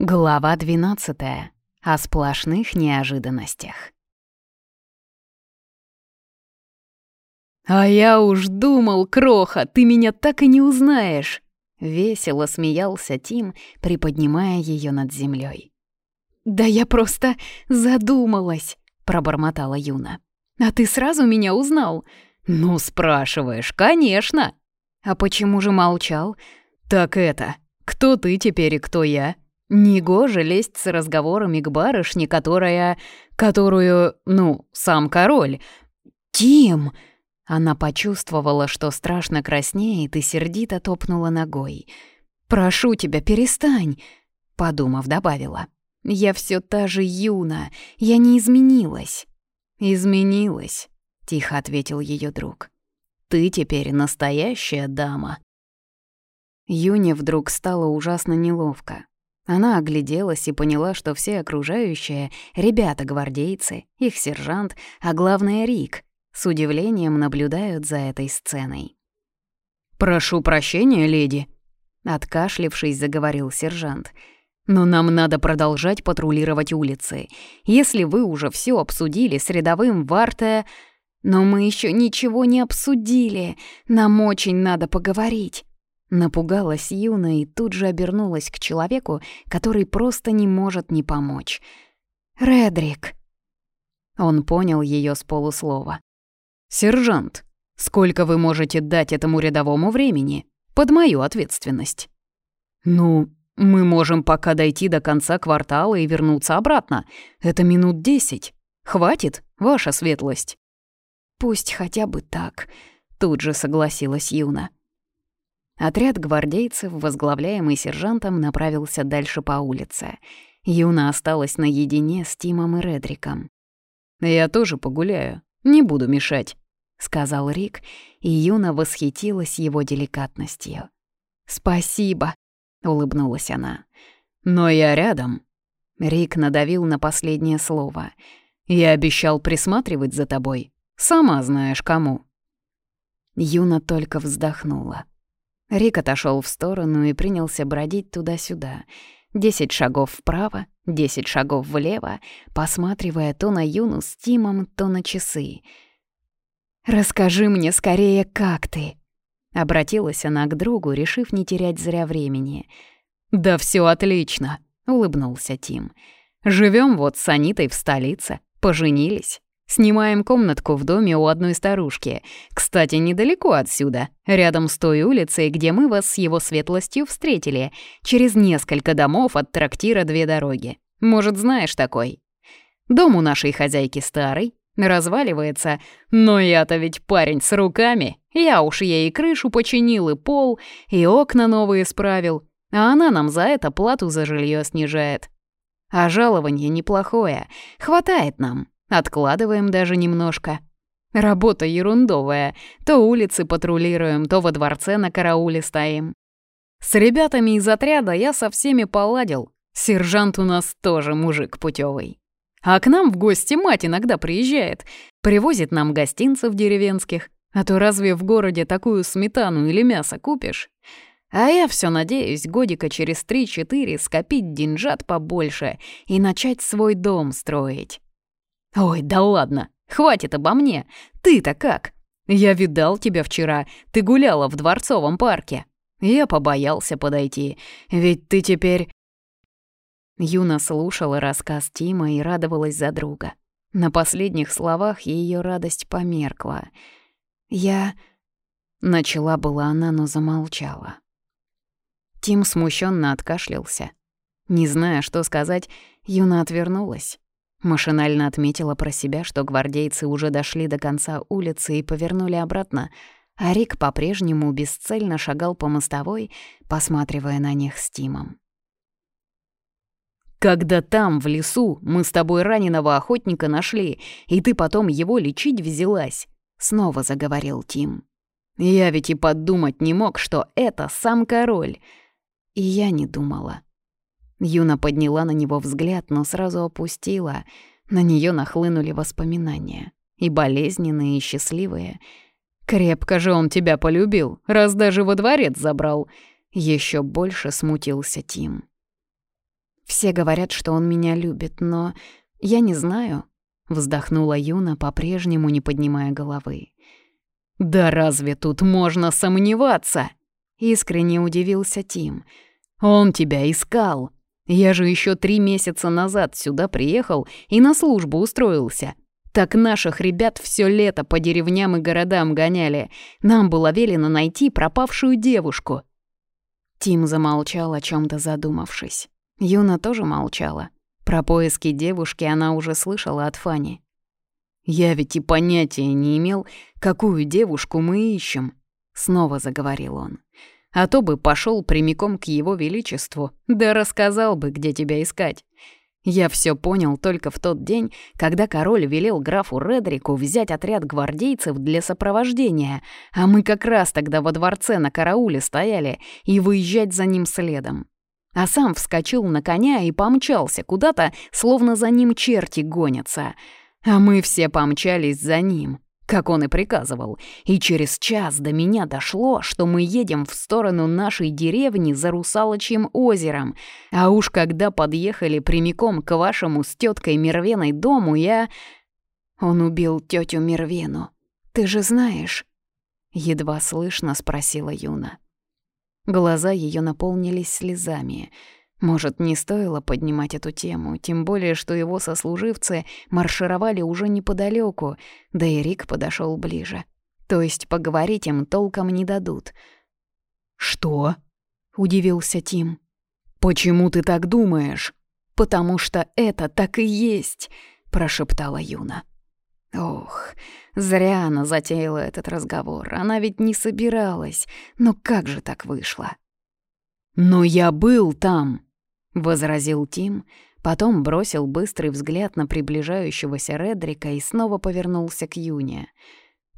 Глава 12. О сплошных неожиданностях. «А я уж думал, Кроха, ты меня так и не узнаешь!» Весело смеялся Тим, приподнимая ее над землей. «Да я просто задумалась!» — пробормотала Юна. «А ты сразу меня узнал?» «Ну, спрашиваешь, конечно!» «А почему же молчал?» «Так это, кто ты теперь и кто я?» Негоже лезть с разговорами к барышне, которая... которую, ну, сам король. «Тим!» Она почувствовала, что страшно краснеет и сердито топнула ногой. «Прошу тебя, перестань!» Подумав, добавила. «Я все та же Юна, я не изменилась». «Изменилась», — тихо ответил ее друг. «Ты теперь настоящая дама». Юне вдруг стало ужасно неловко. Она огляделась и поняла, что все окружающие — ребята-гвардейцы, их сержант, а главное — Рик, с удивлением наблюдают за этой сценой. «Прошу прощения, леди», — откашлившись, заговорил сержант. «Но нам надо продолжать патрулировать улицы. Если вы уже все обсудили с рядовым Варте...» «Но мы еще ничего не обсудили. Нам очень надо поговорить». Напугалась Юна и тут же обернулась к человеку, который просто не может не помочь. «Редрик!» Он понял ее с полуслова. «Сержант, сколько вы можете дать этому рядовому времени? Под мою ответственность». «Ну, мы можем пока дойти до конца квартала и вернуться обратно. Это минут десять. Хватит, ваша светлость?» «Пусть хотя бы так», — тут же согласилась Юна. Отряд гвардейцев, возглавляемый сержантом, направился дальше по улице. Юна осталась наедине с Тимом и Редриком. «Я тоже погуляю, не буду мешать», — сказал Рик, и Юна восхитилась его деликатностью. «Спасибо», — улыбнулась она. «Но я рядом». Рик надавил на последнее слово. «Я обещал присматривать за тобой. Сама знаешь, кому». Юна только вздохнула. Рик отошел в сторону и принялся бродить туда-сюда. Десять шагов вправо, десять шагов влево, посматривая то на Юну с Тимом, то на часы. «Расскажи мне скорее, как ты?» Обратилась она к другу, решив не терять зря времени. «Да все отлично», — улыбнулся Тим. Живем вот с Анитой в столице, поженились. Снимаем комнатку в доме у одной старушки. Кстати, недалеко отсюда, рядом с той улицей, где мы вас с его светлостью встретили. Через несколько домов от трактира две дороги. Может, знаешь такой? Дом у нашей хозяйки старый, разваливается, но я-то ведь парень с руками. Я уж ей и крышу починил, и пол, и окна новые справил, а она нам за это плату за жилье снижает. А жалование неплохое, хватает нам. Откладываем даже немножко. Работа ерундовая. То улицы патрулируем, то во дворце на карауле стоим. С ребятами из отряда я со всеми поладил. Сержант у нас тоже мужик путевый. А к нам в гости мать иногда приезжает. Привозит нам гостинцев деревенских. А то разве в городе такую сметану или мясо купишь? А я все надеюсь годика через три-четыре скопить деньжат побольше и начать свой дом строить. «Ой, да ладно, хватит обо мне. Ты-то как? Я видал тебя вчера, ты гуляла в Дворцовом парке. Я побоялся подойти, ведь ты теперь...» Юна слушала рассказ Тима и радовалась за друга. На последних словах ее радость померкла. «Я...» Начала была она, но замолчала. Тим смущенно откашлялся. Не зная, что сказать, Юна отвернулась. Машинально отметила про себя, что гвардейцы уже дошли до конца улицы и повернули обратно, а Рик по-прежнему бесцельно шагал по мостовой, посматривая на них с Тимом. «Когда там, в лесу, мы с тобой раненого охотника нашли, и ты потом его лечить взялась», — снова заговорил Тим. «Я ведь и подумать не мог, что это сам король». И я не думала. Юна подняла на него взгляд, но сразу опустила. На нее нахлынули воспоминания. И болезненные, и счастливые. «Крепко же он тебя полюбил, раз даже во дворец забрал!» Еще больше смутился Тим. Все говорят, что он меня любит, но я не знаю», — вздохнула Юна, по-прежнему не поднимая головы. «Да разве тут можно сомневаться?» — искренне удивился Тим. «Он тебя искал. Я же еще три месяца назад сюда приехал и на службу устроился. Так наших ребят все лето по деревням и городам гоняли. Нам было велено найти пропавшую девушку». Тим замолчал, о чем то задумавшись. Юна тоже молчала. Про поиски девушки она уже слышала от Фани. «Я ведь и понятия не имел, какую девушку мы ищем», — снова заговорил он. «А то бы пошел прямиком к его величеству, да рассказал бы, где тебя искать. Я все понял только в тот день, когда король велел графу Редрику взять отряд гвардейцев для сопровождения, а мы как раз тогда во дворце на карауле стояли и выезжать за ним следом. А сам вскочил на коня и помчался куда-то, словно за ним черти гонятся — а мы все помчались за ним, как он и приказывал, и через час до меня дошло, что мы едем в сторону нашей деревни за Русалочьим озером. А уж когда подъехали прямиком к вашему с теткой Мервеной дому, я... Он убил тетю Мервену. Ты же знаешь? Едва слышно спросила Юна. Глаза ее наполнились слезами — может, не стоило поднимать эту тему, тем более, что его сослуживцы маршировали уже неподалеку, да и Рик подошел ближе. То есть поговорить им толком не дадут. «Что?» — удивился Тим. «Почему ты так думаешь?» «Потому что это так и есть», — прошептала Юна. Ох, зря она затеяла этот разговор. Она ведь не собиралась. Но как же так вышло? «Но я был там», — возразил Тим, потом бросил быстрый взгляд на приближающегося Редрика и снова повернулся к Юне.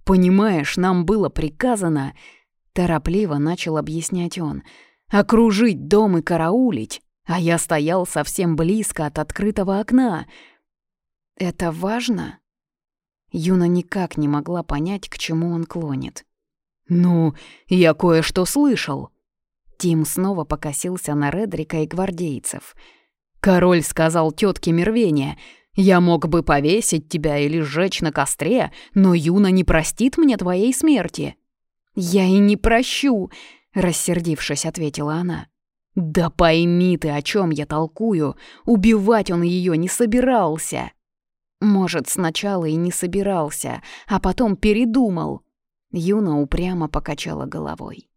«Понимаешь, нам было приказано...» — торопливо начал объяснять он. «Окружить дом и караулить, а я стоял совсем близко от открытого окна». «Это важно?» Юна никак не могла понять, к чему он клонит. «Ну, я кое-что слышал», Тим снова покосился на Редрика и гвардейцев. «Король сказал тетке Мервения, я мог бы повесить тебя или сжечь на костре, но Юна не простит мне твоей смерти». «Я и не прощу», — рассердившись, ответила она. «Да пойми ты, о чем я толкую. Убивать он ее не собирался». «Может, сначала и не собирался, а потом передумал». Юна упрямо покачала головой.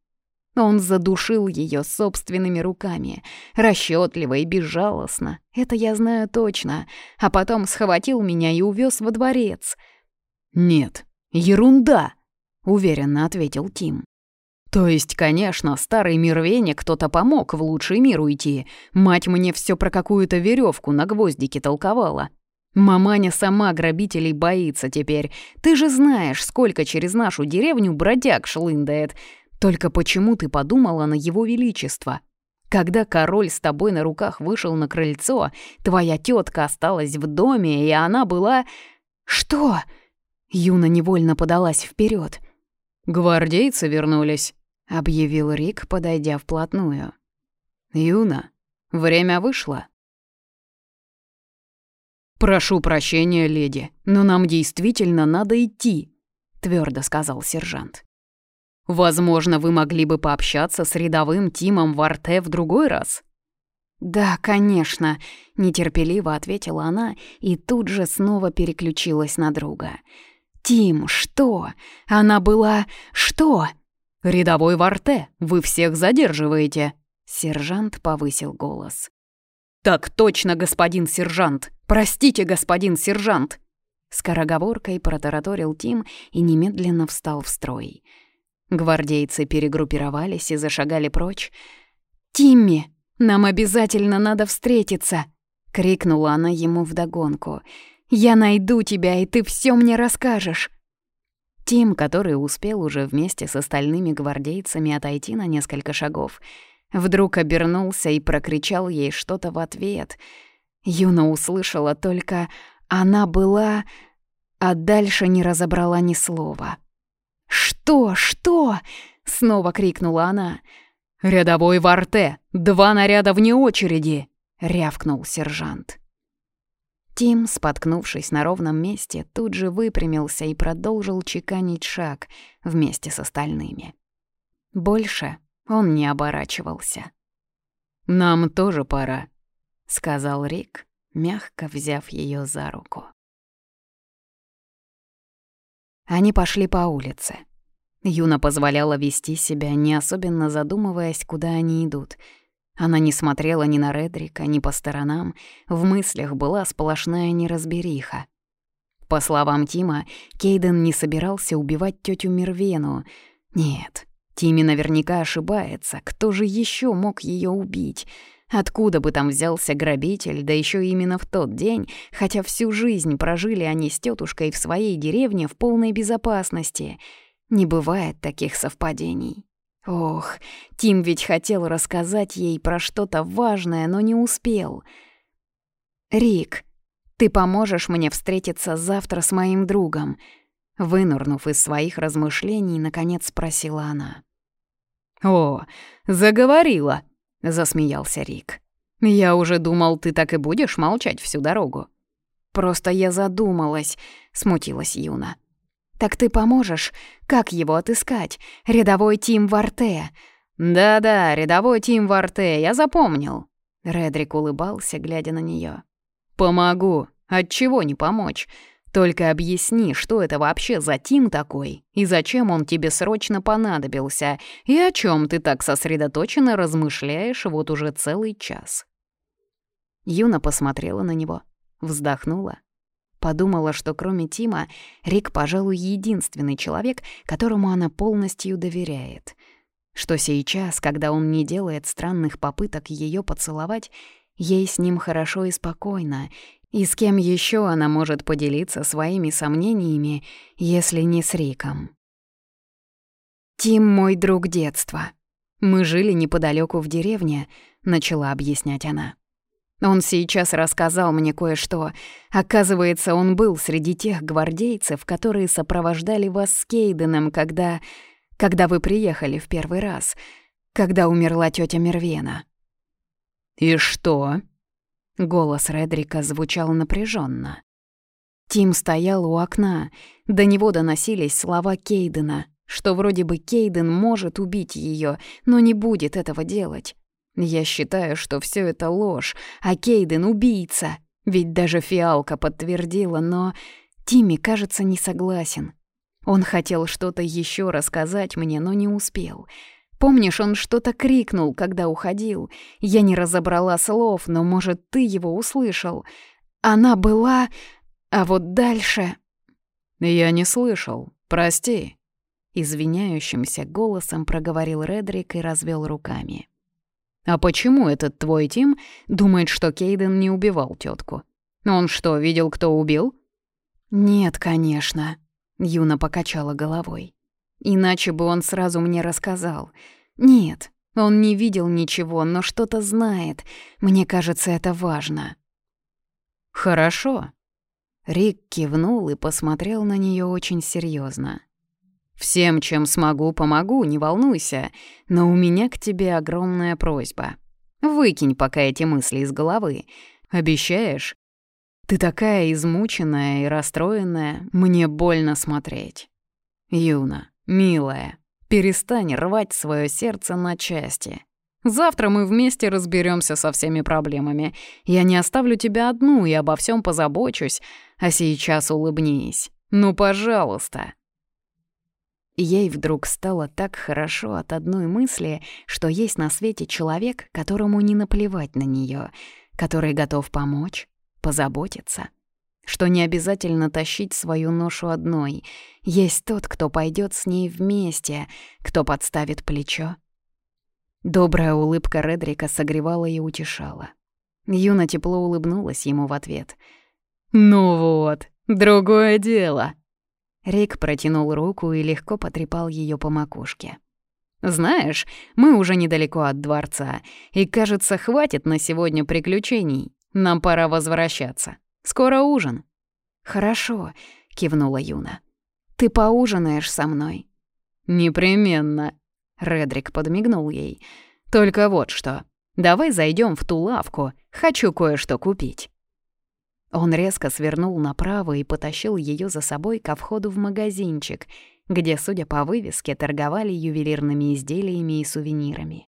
Он задушил ее собственными руками, расчетливо и безжалостно, это я знаю точно, а потом схватил меня и увез во дворец. «Нет, ерунда», — уверенно ответил Тим. «То есть, конечно, старый Мирвене кто-то помог в лучший мир уйти. Мать мне все про какую-то веревку на гвоздике толковала. Маманя сама грабителей боится теперь. Ты же знаешь, сколько через нашу деревню бродяг шлындает. Только почему ты подумала на его величество? Когда король с тобой на руках вышел на крыльцо, твоя тетка осталась в доме, и она была... Что? Юна невольно подалась вперед. Гвардейцы вернулись, объявил Рик, подойдя вплотную. Юна, время вышло. «Прошу прощения, леди, но нам действительно надо идти», — твердо сказал сержант. Возможно, вы могли бы пообщаться с рядовым Тимом Варте в другой раз?» «Да, конечно», — нетерпеливо ответила она и тут же снова переключилась на друга. «Тим, что? Она была... что?» «Рядовой Варте, вы всех задерживаете!» Сержант повысил голос. «Так точно, господин сержант! Простите, господин сержант!» Скороговоркой протараторил Тим и немедленно встал в строй. Гвардейцы перегруппировались и зашагали прочь. «Тимми, нам обязательно надо встретиться!» — крикнула она ему вдогонку. «Я найду тебя, и ты все мне расскажешь!» Тим, который успел уже вместе с остальными гвардейцами отойти на несколько шагов, вдруг обернулся и прокричал ей что-то в ответ. Юна услышала только «она была...» а дальше не разобрала ни слова. «Что? Что?» — снова крикнула она. «Рядовой Варте! Два наряда вне очереди!» — рявкнул сержант. Тим, споткнувшись на ровном месте, тут же выпрямился и продолжил чеканить шаг вместе с остальными. Больше он не оборачивался. «Нам тоже пора», — сказал Рик, мягко взяв ее за руку. Они пошли по улице. Юна позволяла вести себя, не особенно задумываясь, куда они идут. Она не смотрела ни на Редрика, ни по сторонам, в мыслях была сплошная неразбериха. По словам Тима, Кейден не собирался убивать тетю Мервену. Нет, Тими наверняка ошибается, кто же еще мог ее убить? Откуда бы там взялся грабитель, да еще именно в тот день, хотя всю жизнь прожили они с тетушкой в своей деревне в полной безопасности. Не бывает таких совпадений. Ох, Тим ведь хотел рассказать ей про что-то важное, но не успел. «Рик, ты поможешь мне встретиться завтра с моим другом?» Вынурнув из своих размышлений, наконец спросила она. «О, заговорила!» — засмеялся Рик. «Я уже думал, ты так и будешь молчать всю дорогу». «Просто я задумалась», — смутилась Юна. «Так ты поможешь? Как его отыскать? Рядовой Тим Варте». «Да-да, рядовой Тим Варте, я запомнил». Редрик улыбался, глядя на нее. «Помогу. Отчего не помочь? Только объясни, что это вообще за Тим такой, и зачем он тебе срочно понадобился, и о чем ты так сосредоточенно размышляешь вот уже целый час». Юна посмотрела на него, вздохнула. Подумала, что кроме Тима, Рик, пожалуй, единственный человек, которому она полностью доверяет. Что сейчас, когда он не делает странных попыток ее поцеловать, ей с ним хорошо и спокойно, и с кем еще она может поделиться своими сомнениями, если не с Риком? «Тим — мой друг детства. Мы жили неподалеку в деревне», — начала объяснять она. Он сейчас рассказал мне кое-что. Оказывается, он был среди тех гвардейцев, которые сопровождали вас с Кейденом, когда... когда вы приехали в первый раз, когда умерла тетя Мервена. «И что?» Голос Редрика звучал напряженно. Тим стоял у окна. До него доносились слова Кейдена, что вроде бы Кейден может убить ее, но не будет этого делать. Я считаю, что все это ложь, а Кейден — убийца. Ведь даже фиалка подтвердила, но Тимми, кажется, не согласен. Он хотел что-то еще рассказать мне, но не успел — Помнишь, он что-то крикнул, когда уходил? Я не разобрала слов, но, может, ты его услышал. Она была... А вот дальше... Я не слышал. Прости. Извиняющимся голосом проговорил Редрик и развел руками. «А почему этот твой Тим думает, что Кейден не убивал тетку? Он что, видел, кто убил?» «Нет, конечно», — Юна покачала головой. Иначе бы он сразу мне рассказал. Нет, он не видел ничего, но что-то знает. Мне кажется, это важно. Хорошо. Рик кивнул и посмотрел на нее очень серьезно. Всем, чем смогу, помогу, не волнуйся. Но у меня к тебе огромная просьба. Выкинь пока эти мысли из головы. Обещаешь? Ты такая измученная и расстроенная, мне больно смотреть. Юна, «Милая, перестань рвать свое сердце на части. Завтра мы вместе разберемся со всеми проблемами. Я не оставлю тебя одну и обо всем позабочусь, а сейчас улыбнись. Ну, пожалуйста». Ей вдруг стало так хорошо от одной мысли, что есть на свете человек, которому не наплевать на нее, который готов помочь, позаботиться что не обязательно тащить свою ношу одной. Есть тот, кто пойдет с ней вместе, кто подставит плечо. Добрая улыбка Редрика согревала и утешала. Юна тепло улыбнулась ему в ответ. «Ну вот, другое дело!» Рик протянул руку и легко потрепал ее по макушке. «Знаешь, мы уже недалеко от дворца, и, кажется, хватит на сегодня приключений. Нам пора возвращаться. Скоро ужин». «Хорошо», — кивнула Юна. «Ты поужинаешь со мной?» «Непременно», — Редрик подмигнул ей. «Только вот что. Давай зайдем в ту лавку, хочу кое-что купить». Он резко свернул направо и потащил ее за собой ко входу в магазинчик, где, судя по вывеске, торговали ювелирными изделиями и сувенирами.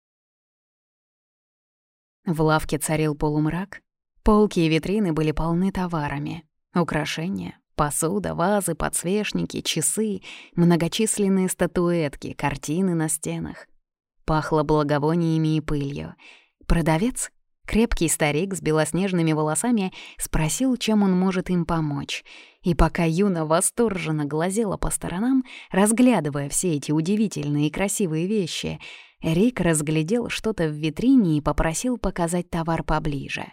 В лавке царил полумрак, полки и витрины были полны товарами, украшения, Посуда, вазы, подсвечники, часы, многочисленные статуэтки, картины на стенах. Пахло благовониями и пылью. Продавец, крепкий старик с белоснежными волосами, спросил, чем он может им помочь. И пока Юна восторженно глазела по сторонам, разглядывая все эти удивительные и красивые вещи, Рик разглядел что-то в витрине и попросил показать товар поближе.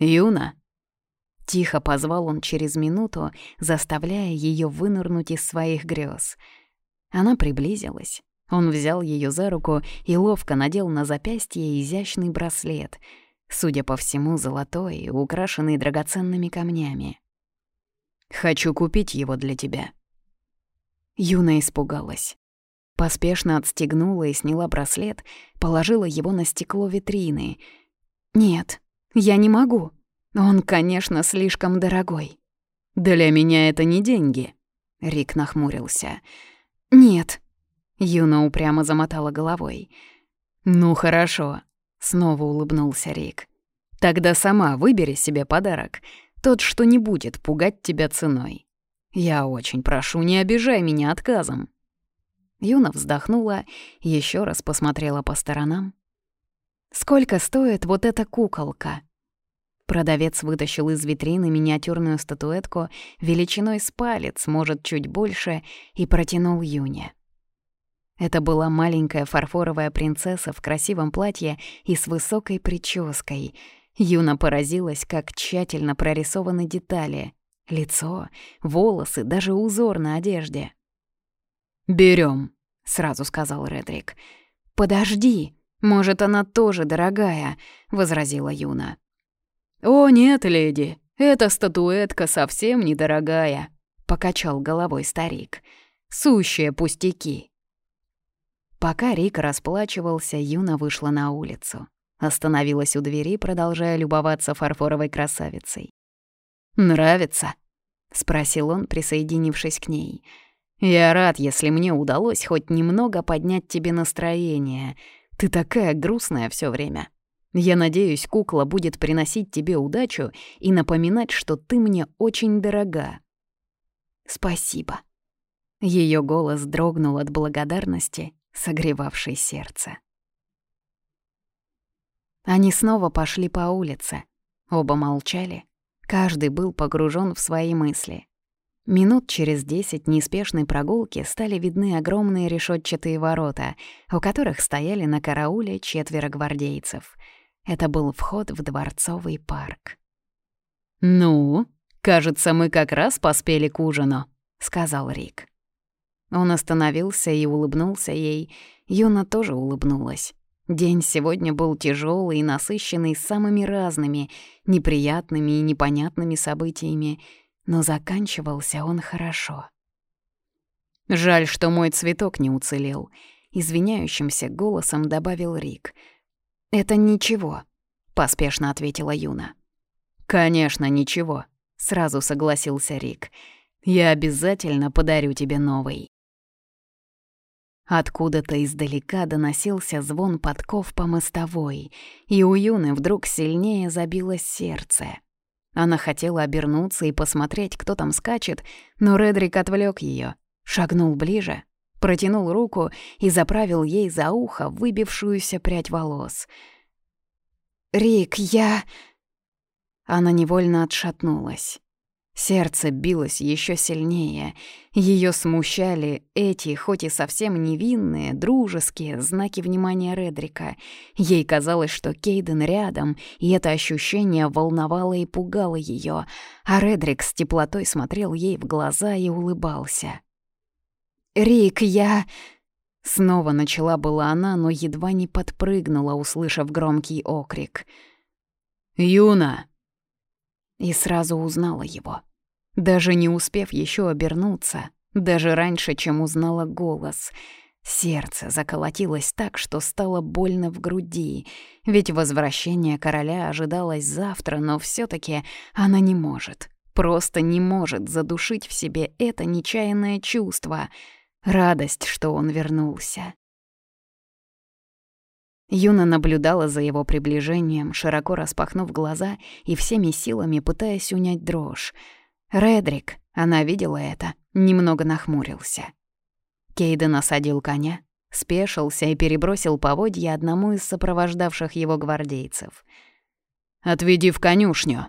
«Юна», Тихо позвал он через минуту, заставляя ее вынырнуть из своих грез. Она приблизилась. Он взял ее за руку и ловко надел на запястье изящный браслет, судя по всему, золотой, украшенный драгоценными камнями. «Хочу купить его для тебя». Юна испугалась. Поспешно отстегнула и сняла браслет, положила его на стекло витрины. «Нет, я не могу», он, конечно, слишком дорогой. Для меня это не деньги. Рик нахмурился. Нет. Юна упрямо замотала головой. Ну хорошо. Снова улыбнулся Рик. Тогда сама выбери себе подарок. Тот, что не будет пугать тебя ценой. Я очень прошу, не обижай меня отказом. Юна вздохнула, еще раз посмотрела по сторонам. «Сколько стоит вот эта куколка?» Продавец вытащил из витрины миниатюрную статуэтку величиной с палец, может, чуть больше, и протянул Юне. Это была маленькая фарфоровая принцесса в красивом платье и с высокой прической. Юна поразилась, как тщательно прорисованы детали. Лицо, волосы, даже узор на одежде. «Берём», — сразу сказал Редрик. «Подожди, может, она тоже дорогая», — возразила Юна. «О, нет, леди, эта статуэтка совсем недорогая», — покачал головой старик. «Сущие пустяки». Пока Рик расплачивался, Юна вышла на улицу. Остановилась у двери, продолжая любоваться фарфоровой красавицей. «Нравится?» — спросил он, присоединившись к ней. «Я рад, если мне удалось хоть немного поднять тебе настроение. Ты такая грустная все время». Я надеюсь, кукла будет приносить тебе удачу и напоминать, что ты мне очень дорога. Спасибо. Ее голос дрогнул от благодарности, согревавшей сердце. Они снова пошли по улице. Оба молчали. Каждый был погружен в свои мысли. Минут через десять неспешной прогулки стали видны огромные решетчатые ворота, у которых стояли на карауле четверо гвардейцев — это был вход в дворцовый парк. «Ну, кажется, мы как раз поспели к ужину», — сказал Рик. Он остановился и улыбнулся ей. Юна тоже улыбнулась. День сегодня был тяжелый и насыщенный самыми разными, неприятными и непонятными событиями, но заканчивался он хорошо. «Жаль, что мой цветок не уцелел», — извиняющимся голосом добавил Рик — «Это ничего», — поспешно ответила Юна. «Конечно, ничего», — сразу согласился Рик. «Я обязательно подарю тебе новый». Откуда-то издалека доносился звон подков по мостовой, и у Юны вдруг сильнее забилось сердце. Она хотела обернуться и посмотреть, кто там скачет, но Редрик отвлек ее, шагнул ближе протянул руку и заправил ей за ухо выбившуюся прядь волос. «Рик, я...» Она невольно отшатнулась. Сердце билось еще сильнее. Ее смущали эти, хоть и совсем невинные, дружеские знаки внимания Редрика. Ей казалось, что Кейден рядом, и это ощущение волновало и пугало ее, а Редрик с теплотой смотрел ей в глаза и улыбался. «Рик, я...» Снова начала была она, но едва не подпрыгнула, услышав громкий окрик. «Юна!» И сразу узнала его. Даже не успев еще обернуться, даже раньше, чем узнала голос. Сердце заколотилось так, что стало больно в груди, ведь возвращение короля ожидалось завтра, но все таки она не может, просто не может задушить в себе это нечаянное чувство, радость, что он вернулся. Юна наблюдала за его приближением, широко распахнув глаза и всеми силами пытаясь унять дрожь. Редрик, она видела это, немного нахмурился. Кейден осадил коня, спешился и перебросил поводья одному из сопровождавших его гвардейцев. «Отведи в конюшню!»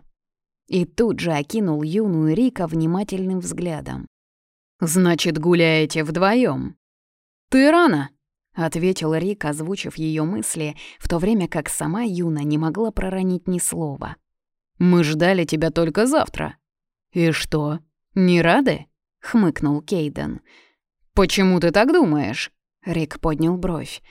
И тут же окинул юную Рика внимательным взглядом. «Значит, гуляете вдвоем? «Ты рано!» — ответил Рик, озвучив ее мысли, в то время как сама Юна не могла проронить ни слова. «Мы ждали тебя только завтра». «И что, не рады?» — хмыкнул Кейден. «Почему ты так думаешь?» Рик поднял бровь.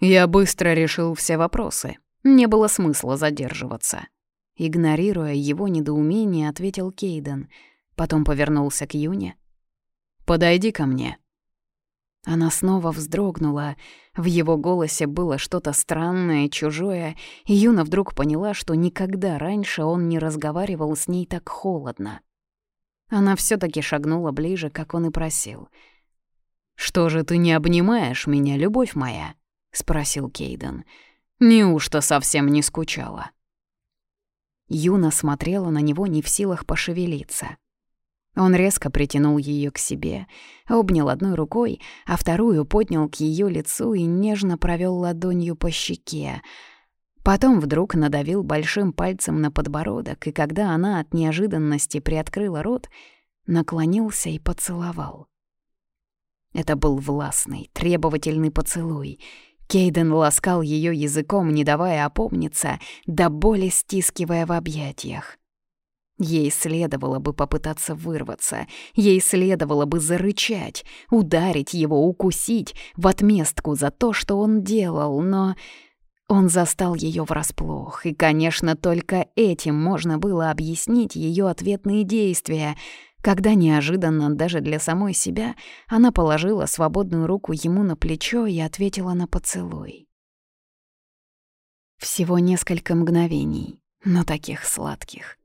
«Я быстро решил все вопросы. Не было смысла задерживаться». Игнорируя его недоумение, ответил Кейден. Потом повернулся к Юне. «Подойди ко мне». Она снова вздрогнула. В его голосе было что-то странное, чужое, и Юна вдруг поняла, что никогда раньше он не разговаривал с ней так холодно. Она все таки шагнула ближе, как он и просил — «Что же ты не обнимаешь меня, любовь моя?» — спросил Кейден. «Неужто совсем не скучала?» Юна смотрела на него не в силах пошевелиться. Он резко притянул ее к себе, обнял одной рукой, а вторую поднял к ее лицу и нежно провел ладонью по щеке. Потом вдруг надавил большим пальцем на подбородок, и когда она от неожиданности приоткрыла рот, наклонился и поцеловал. Это был властный, требовательный поцелуй. Кейден ласкал ее языком, не давая опомниться, до боли стискивая в объятиях. Ей следовало бы попытаться вырваться, ей следовало бы зарычать, ударить его, укусить в отместку за то, что он делал, но... Он застал ее врасплох, и, конечно, только этим можно было объяснить ее ответные действия — когда неожиданно даже для самой себя она положила свободную руку ему на плечо и ответила на поцелуй. Всего несколько мгновений, но таких сладких.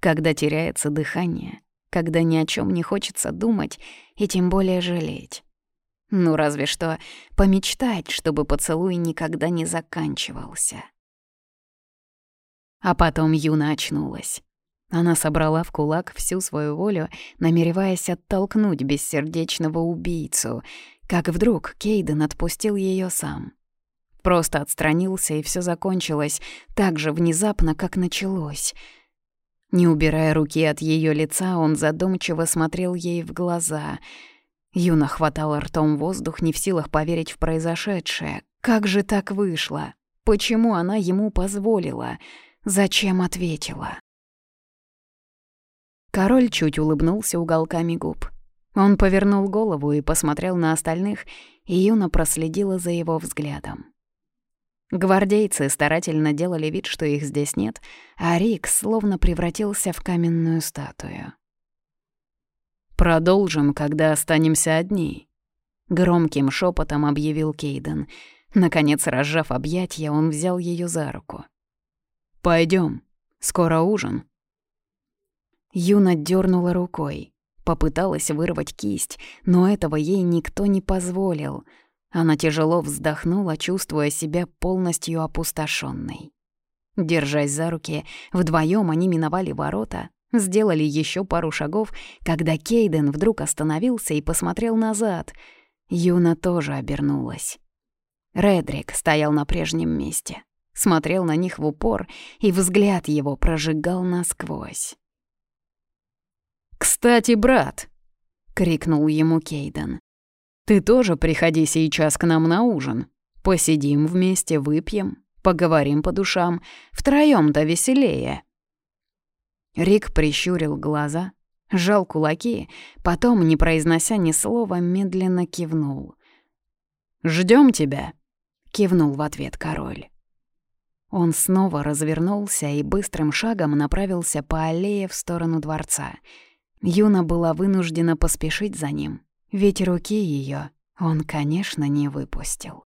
Когда теряется дыхание, когда ни о чем не хочется думать и тем более жалеть. Ну, разве что помечтать, чтобы поцелуй никогда не заканчивался. А потом Юна очнулась. Она собрала в кулак всю свою волю, намереваясь оттолкнуть бессердечного убийцу, как вдруг Кейден отпустил ее сам. Просто отстранился, и все закончилось так же внезапно, как началось. Не убирая руки от ее лица, он задумчиво смотрел ей в глаза. Юна хватала ртом воздух, не в силах поверить в произошедшее. Как же так вышло? Почему она ему позволила? Зачем ответила? Король чуть улыбнулся уголками губ. Он повернул голову и посмотрел на остальных, и Юна проследила за его взглядом. Гвардейцы старательно делали вид, что их здесь нет, а Рик словно превратился в каменную статую. «Продолжим, когда останемся одни», — громким шепотом объявил Кейден. Наконец, разжав объятья, он взял ее за руку. Пойдем, скоро ужин». Юна дернула рукой. Попыталась вырвать кисть, но этого ей никто не позволил. Она тяжело вздохнула, чувствуя себя полностью опустошенной. Держась за руки, вдвоем они миновали ворота, сделали еще пару шагов, когда Кейден вдруг остановился и посмотрел назад. Юна тоже обернулась. Редрик стоял на прежнем месте, смотрел на них в упор, и взгляд его прожигал насквозь. «Кстати, брат!» — крикнул ему Кейден. «Ты тоже приходи сейчас к нам на ужин. Посидим вместе, выпьем, поговорим по душам. Втроём-то веселее». Рик прищурил глаза, сжал кулаки, потом, не произнося ни слова, медленно кивнул. «Ждём тебя», — кивнул в ответ король. Он снова развернулся и быстрым шагом направился по аллее в сторону дворца — Юна была вынуждена поспешить за ним, ведь руки ее он, конечно, не выпустил.